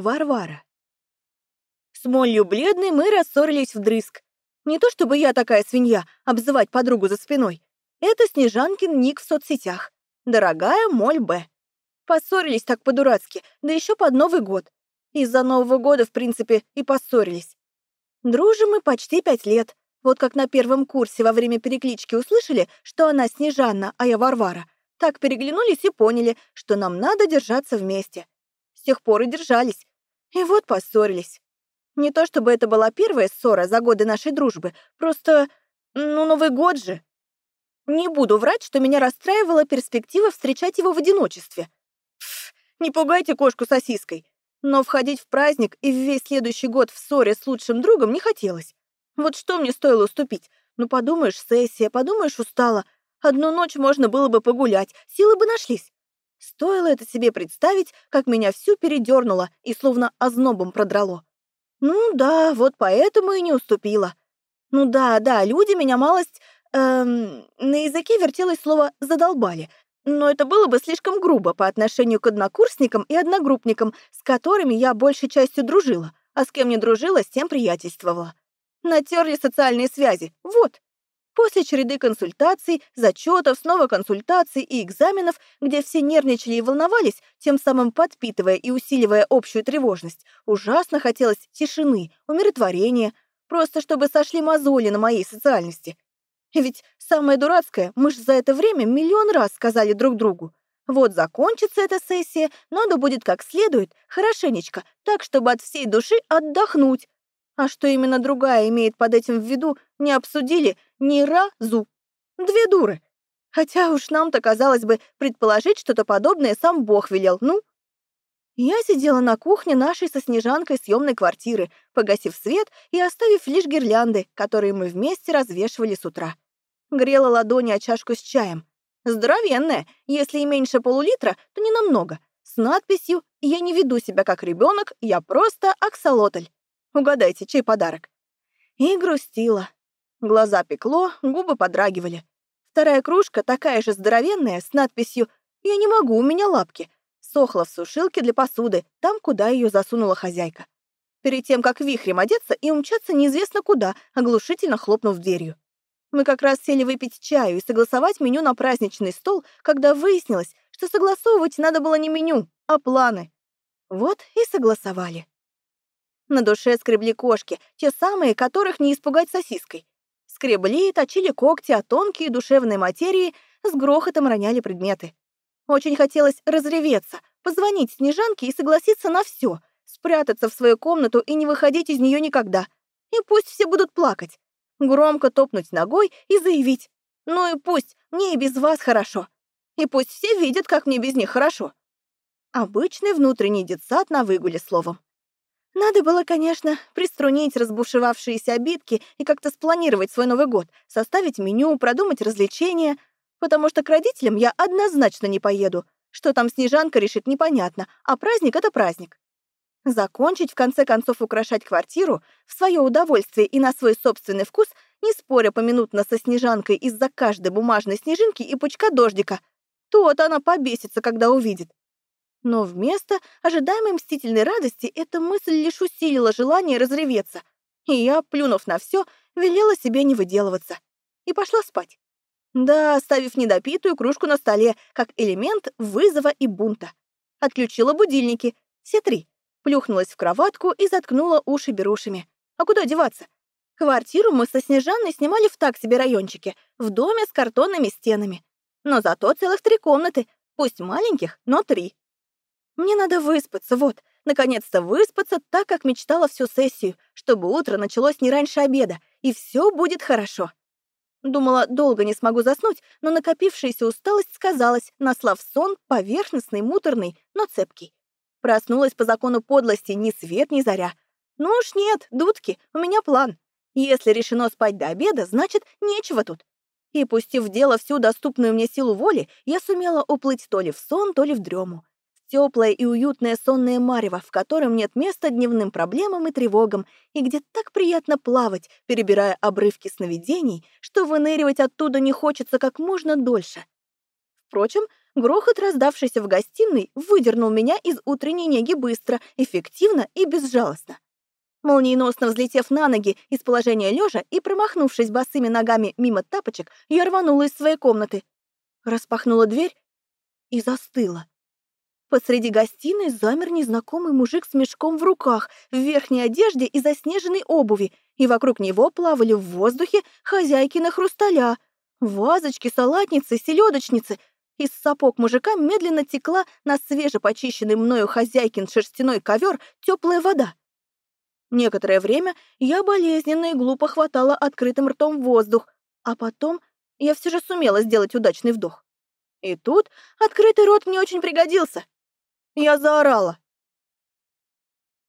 Варвара. С молью бледной мы рассорились вдрызг. Не то чтобы я такая свинья, обзывать подругу за спиной. Это Снежанкин ник в соцсетях. Дорогая Моль Б. Поссорились так по-дурацки, да еще под Новый год. Из-за Нового года, в принципе, и поссорились. Дружим мы почти пять лет. Вот как на первом курсе во время переклички услышали, что она Снежанна, а я Варвара, так переглянулись и поняли, что нам надо держаться вместе. Тех пор и держались. И вот поссорились. Не то чтобы это была первая ссора за годы нашей дружбы, просто... Ну, Новый год же. Не буду врать, что меня расстраивала перспектива встречать его в одиночестве. Пф, не пугайте кошку сосиской. Но входить в праздник и в весь следующий год в ссоре с лучшим другом не хотелось. Вот что мне стоило уступить? Ну, подумаешь, сессия, подумаешь, устала. Одну ночь можно было бы погулять, силы бы нашлись. Стоило это себе представить, как меня всю передернуло и словно ознобом продрало. Ну да, вот поэтому и не уступила. Ну да, да, люди меня малость... Эм, на языке вертелось слово «задолбали», но это было бы слишком грубо по отношению к однокурсникам и одногруппникам, с которыми я большей частью дружила, а с кем не дружила, с тем приятельствовала. Натерли социальные связи, вот. После череды консультаций, зачетов, снова консультаций и экзаменов, где все нервничали и волновались, тем самым подпитывая и усиливая общую тревожность, ужасно хотелось тишины, умиротворения, просто чтобы сошли мозоли на моей социальности. Ведь самое дурацкое, мы же за это время миллион раз сказали друг другу. Вот закончится эта сессия, надо будет как следует, хорошенечко, так, чтобы от всей души отдохнуть. А что именно другая имеет под этим в виду, не обсудили ни разу. Две дуры. Хотя уж нам-то, казалось бы, предположить что-то подобное сам Бог велел, ну? Я сидела на кухне нашей со Снежанкой съемной квартиры, погасив свет и оставив лишь гирлянды, которые мы вместе развешивали с утра грела ладони о чашку с чаем. Здоровенная, если и меньше полулитра, то не намного. С надписью «Я не веду себя как ребенок, я просто аксолотль». Угадайте, чей подарок? И грустила. Глаза пекло, губы подрагивали. Вторая кружка, такая же здоровенная, с надписью «Я не могу, у меня лапки», сохла в сушилке для посуды, там, куда ее засунула хозяйка. Перед тем, как вихрем одеться и умчаться неизвестно куда, оглушительно хлопнув дверью. Мы как раз сели выпить чаю и согласовать меню на праздничный стол, когда выяснилось, что согласовывать надо было не меню, а планы. Вот и согласовали. На душе скребли кошки, те самые, которых не испугать сосиской. Скребли точили когти, а тонкие душевной материи с грохотом роняли предметы. Очень хотелось разреветься, позвонить Снежанке и согласиться на все, спрятаться в свою комнату и не выходить из нее никогда. И пусть все будут плакать громко топнуть ногой и заявить «Ну и пусть, мне и без вас хорошо. И пусть все видят, как мне без них хорошо». Обычный внутренний детсад на выгуле словом. Надо было, конечно, приструнить разбушевавшиеся обидки и как-то спланировать свой Новый год, составить меню, продумать развлечения, потому что к родителям я однозначно не поеду. Что там Снежанка решит, непонятно, а праздник — это праздник. Закончить, в конце концов, украшать квартиру в свое удовольствие и на свой собственный вкус, не споря поминутно со Снежанкой из-за каждой бумажной снежинки и пучка дождика. То-то она побесится, когда увидит. Но вместо ожидаемой мстительной радости эта мысль лишь усилила желание разреветься. И я, плюнув на все, велела себе не выделываться. И пошла спать. Да, оставив недопитую кружку на столе, как элемент вызова и бунта. Отключила будильники, все три плюхнулась в кроватку и заткнула уши берушами. А куда деваться? Квартиру мы со Снежанной снимали в так себе райончике, в доме с картонными стенами. Но зато целых три комнаты, пусть маленьких, но три. Мне надо выспаться, вот, наконец-то выспаться так, как мечтала всю сессию, чтобы утро началось не раньше обеда, и все будет хорошо. Думала, долго не смогу заснуть, но накопившаяся усталость сказалась, наслав сон поверхностный, муторный, но цепкий. Проснулась по закону подлости ни свет, ни заря. Ну уж нет, дудки, у меня план. Если решено спать до обеда, значит, нечего тут. И, пустив в дело всю доступную мне силу воли, я сумела уплыть то ли в сон, то ли в дрему. Теплое и уютное сонное марево, в котором нет места дневным проблемам и тревогам, и где так приятно плавать, перебирая обрывки сновидений, что выныривать оттуда не хочется как можно дольше. Впрочем, Грохот, раздавшийся в гостиной, выдернул меня из утренней неги быстро, эффективно и безжалостно. Молниеносно взлетев на ноги из положения лежа и промахнувшись босыми ногами мимо тапочек, я рванула из своей комнаты. Распахнула дверь и застыла. Посреди гостиной замер незнакомый мужик с мешком в руках, в верхней одежде и заснеженной обуви, и вокруг него плавали в воздухе хозяйки на хрусталя, вазочки, салатницы, селедочницы. Из сапог мужика медленно текла на свежепочищенный мною хозяйкин шерстяной ковер теплая вода. Некоторое время я болезненно и глупо хватала открытым ртом воздух, а потом я все же сумела сделать удачный вдох. И тут открытый рот мне очень пригодился. Я заорала.